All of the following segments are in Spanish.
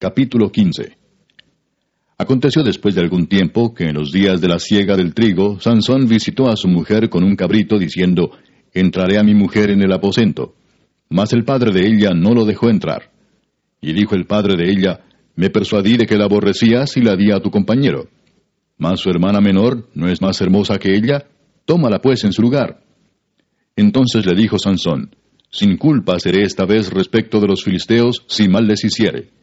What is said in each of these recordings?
Capítulo 15 Aconteció después de algún tiempo que en los días de la siega del trigo, Sansón visitó a su mujer con un cabrito diciendo, Entraré a mi mujer en el aposento. Mas el padre de ella no lo dejó entrar. Y dijo el padre de ella, Me persuadí de que la aborrecías y la di a tu compañero. Mas su hermana menor no es más hermosa que ella, tómala pues en su lugar. Entonces le dijo Sansón, Sin culpa seré esta vez respecto de los filisteos si mal les hiciere.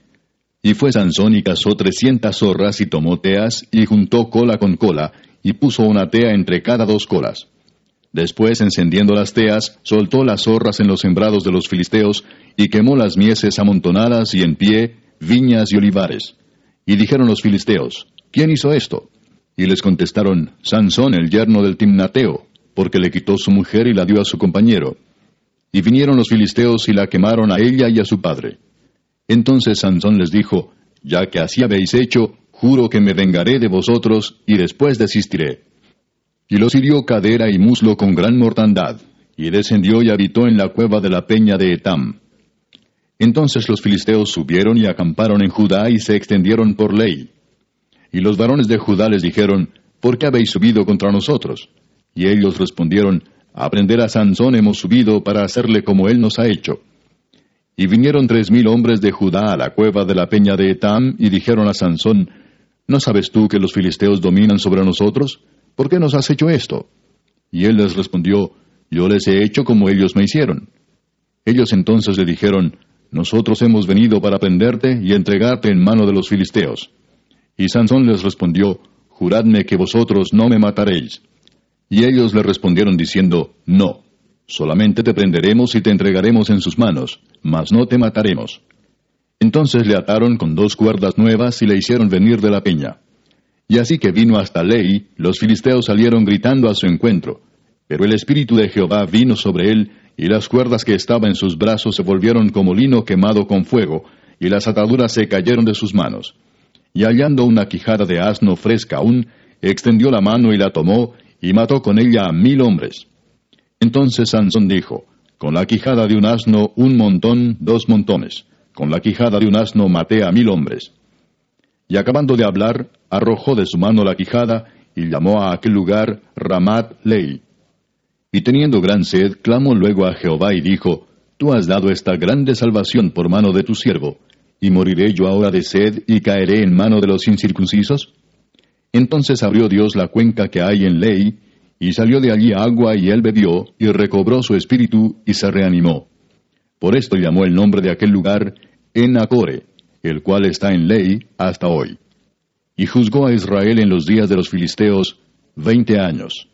Y fue Sansón y cazó trescientas zorras y tomó teas y juntó cola con cola y puso una tea entre cada dos colas. Después, encendiendo las teas, soltó las zorras en los sembrados de los filisteos y quemó las mieses amontonadas y en pie, viñas y olivares. Y dijeron los filisteos, ¿quién hizo esto? Y les contestaron, Sansón, el yerno del Timnateo, porque le quitó su mujer y la dio a su compañero. Y vinieron los filisteos y la quemaron a ella y a su padre. Entonces Sansón les dijo, Ya que así habéis hecho, juro que me vengaré de vosotros y después desistiré. Y los hirió cadera y muslo con gran mortandad, y descendió y habitó en la cueva de la peña de Etam. Entonces los filisteos subieron y acamparon en Judá y se extendieron por ley. Y los varones de Judá les dijeron, ¿Por qué habéis subido contra nosotros? Y ellos respondieron, A prender a Sansón hemos subido para hacerle como él nos ha hecho. Y vinieron tres mil hombres de Judá a la cueva de la peña de Etam y dijeron a Sansón, ¿No sabes tú que los filisteos dominan sobre nosotros? ¿Por qué nos has hecho esto? Y él les respondió, Yo les he hecho como ellos me hicieron. Ellos entonces le dijeron, Nosotros hemos venido para prenderte y entregarte en mano de los filisteos. Y Sansón les respondió, Juradme que vosotros no me mataréis. Y ellos le respondieron diciendo, No. Solamente te prenderemos y te entregaremos en sus manos, mas no te mataremos. Entonces le ataron con dos cuerdas nuevas y le hicieron venir de la peña. Y así que vino hasta Ley, los filisteos salieron gritando a su encuentro. Pero el Espíritu de Jehová vino sobre él, y las cuerdas que estaban en sus brazos se volvieron como lino quemado con fuego, y las ataduras se cayeron de sus manos. Y hallando una quijada de asno fresca aún, extendió la mano y la tomó, y mató con ella a mil hombres. Entonces Sansón dijo, Con la quijada de un asno un montón, dos montones. Con la quijada de un asno maté a mil hombres. Y acabando de hablar, arrojó de su mano la quijada y llamó a aquel lugar Ramat Lei. Y teniendo gran sed, clamó luego a Jehová y dijo, Tú has dado esta grande salvación por mano de tu siervo, y moriré yo ahora de sed y caeré en mano de los incircuncisos. Entonces abrió Dios la cuenca que hay en Ley, y salió de allí agua y él bebió, y recobró su espíritu y se reanimó. Por esto llamó el nombre de aquel lugar Enacore, el cual está en ley hasta hoy. Y juzgó a Israel en los días de los filisteos veinte años.